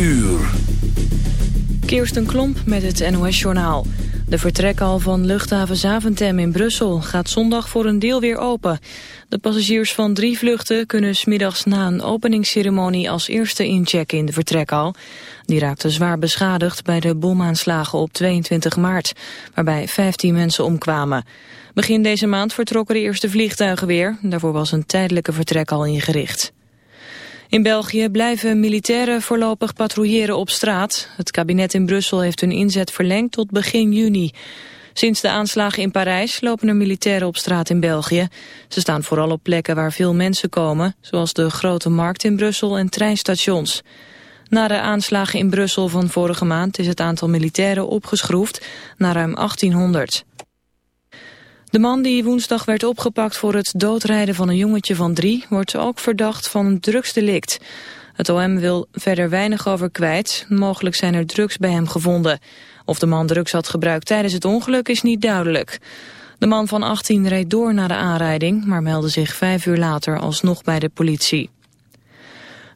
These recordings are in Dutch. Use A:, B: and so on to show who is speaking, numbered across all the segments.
A: uur.
B: Kirsten Klomp met het NOS-journaal. De vertrekhal van luchthaven Zaventem in Brussel gaat zondag voor een deel weer open. De passagiers van drie vluchten kunnen smiddags na een openingsceremonie als eerste inchecken in de vertrekhal. Die raakte zwaar beschadigd bij de bomaanslagen op 22 maart, waarbij 15 mensen omkwamen. Begin deze maand vertrokken de eerste vliegtuigen weer. Daarvoor was een tijdelijke vertrekhal ingericht. In België blijven militairen voorlopig patrouilleren op straat. Het kabinet in Brussel heeft hun inzet verlengd tot begin juni. Sinds de aanslagen in Parijs lopen er militairen op straat in België. Ze staan vooral op plekken waar veel mensen komen, zoals de Grote Markt in Brussel en treinstations. Na de aanslagen in Brussel van vorige maand is het aantal militairen opgeschroefd naar ruim 1800. De man die woensdag werd opgepakt voor het doodrijden van een jongetje van drie... wordt ook verdacht van een drugsdelict. Het OM wil verder weinig over kwijt. Mogelijk zijn er drugs bij hem gevonden. Of de man drugs had gebruikt tijdens het ongeluk is niet duidelijk. De man van 18 reed door na de aanrijding... maar meldde zich vijf uur later alsnog bij de politie.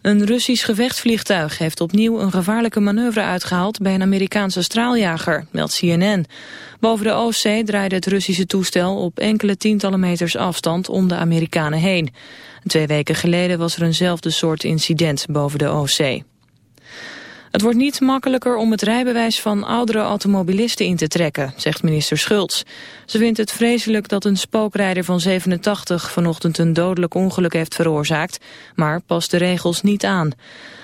B: Een Russisch gevechtsvliegtuig heeft opnieuw een gevaarlijke manoeuvre uitgehaald bij een Amerikaanse straaljager, meldt CNN. Boven de Oostzee draaide het Russische toestel op enkele tientallen meters afstand om de Amerikanen heen. Twee weken geleden was er eenzelfde soort incident boven de Oostzee. Het wordt niet makkelijker om het rijbewijs van oudere automobilisten in te trekken, zegt minister Schultz. Ze vindt het vreselijk dat een spookrijder van 87 vanochtend een dodelijk ongeluk heeft veroorzaakt, maar past de regels niet aan.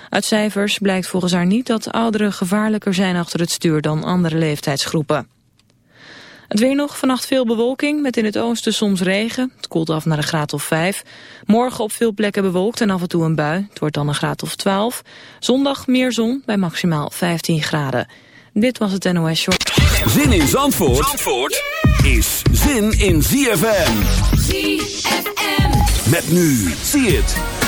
B: Uit cijfers blijkt volgens haar niet dat ouderen gevaarlijker zijn achter het stuur dan andere leeftijdsgroepen. Het weer nog, vannacht veel bewolking, met in het oosten soms regen. Het koelt af naar een graad of 5. Morgen op veel plekken bewolkt en af en toe een bui. Het wordt dan een graad of 12. Zondag meer zon bij maximaal 15 graden. Dit was het NOS Short.
A: Zin in Zandvoort, Zandvoort is zin in ZFM. ZFM. Met nu, zie het.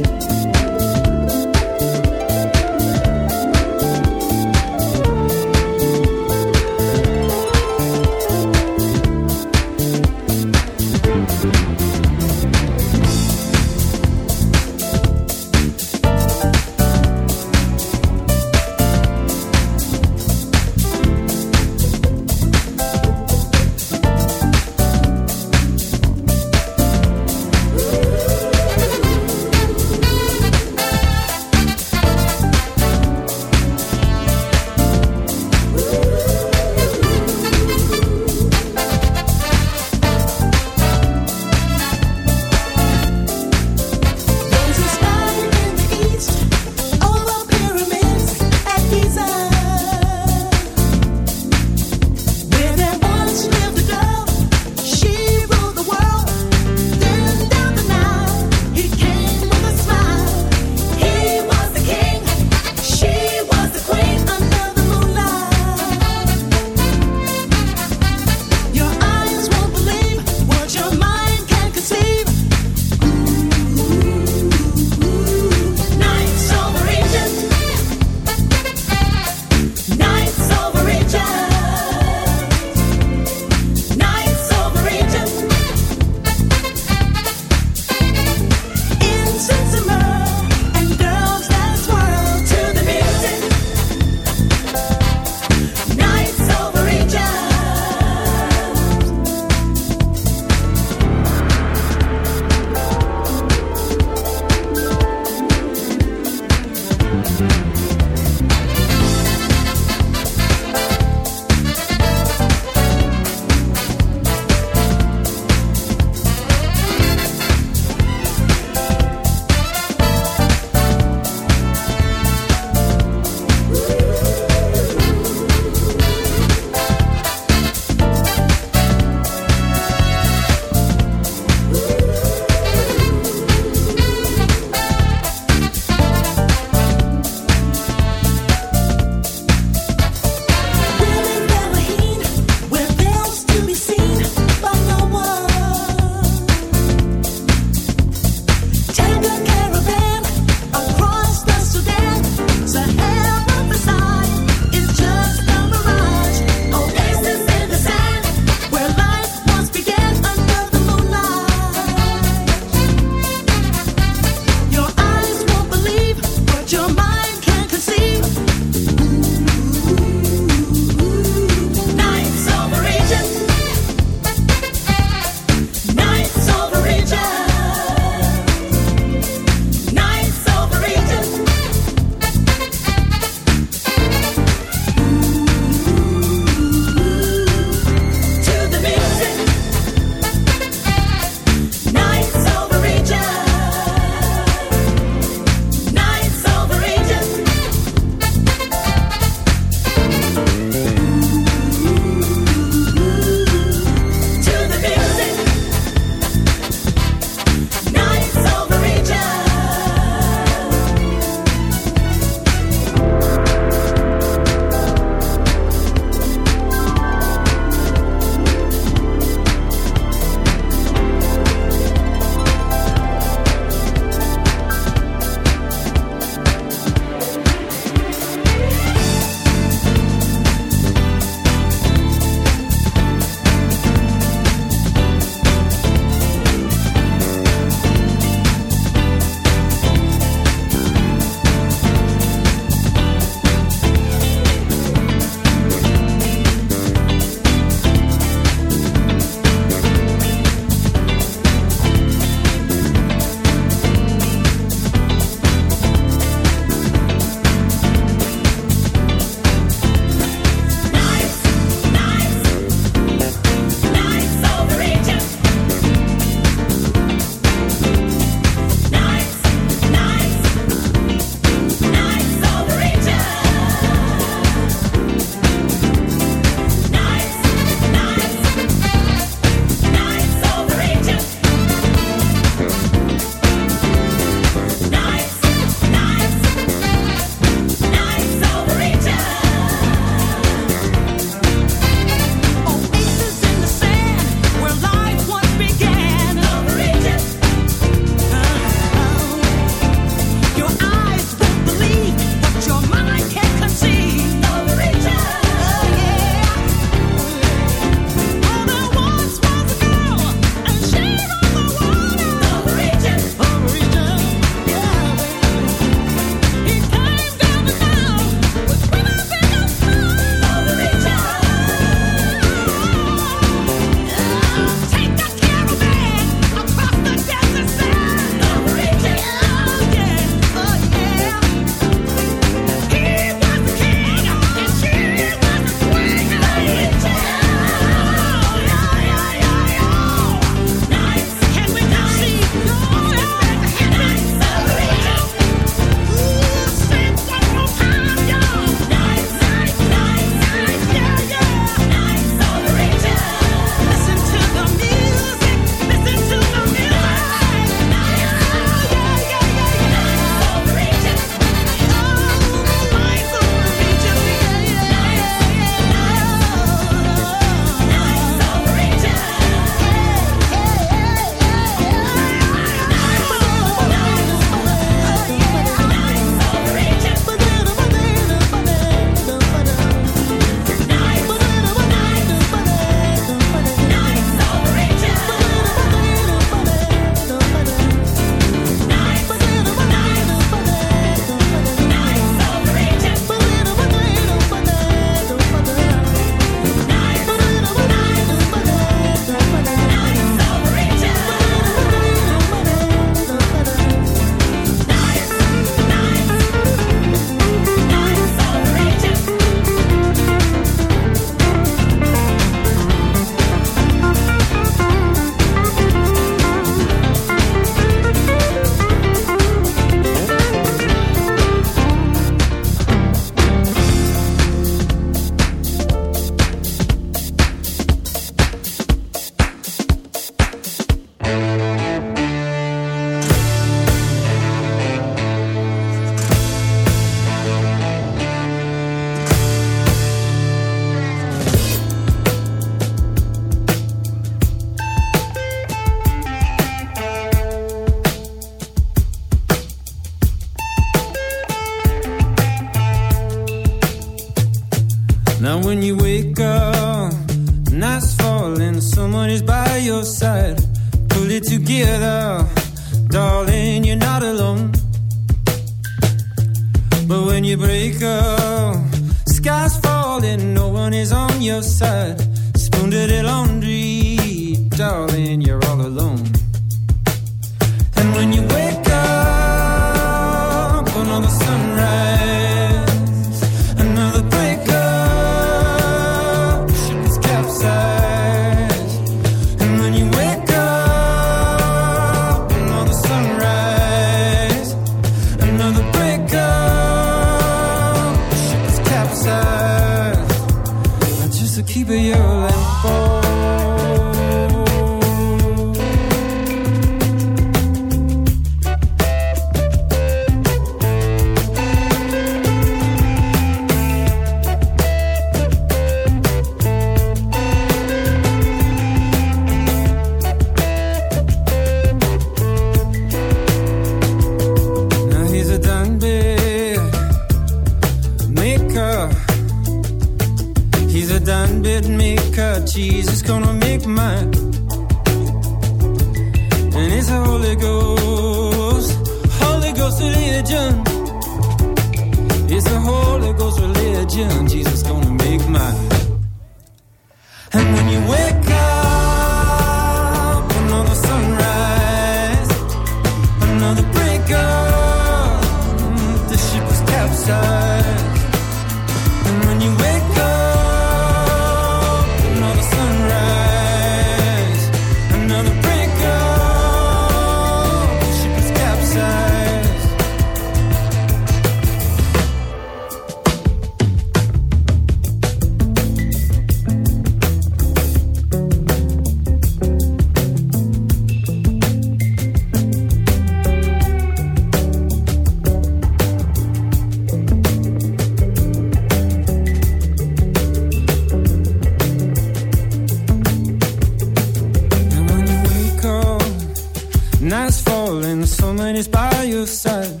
C: Nights falling, someone is by your side.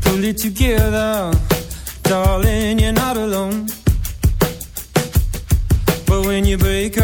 C: Pull it together, darling, you're not alone. But when you break up,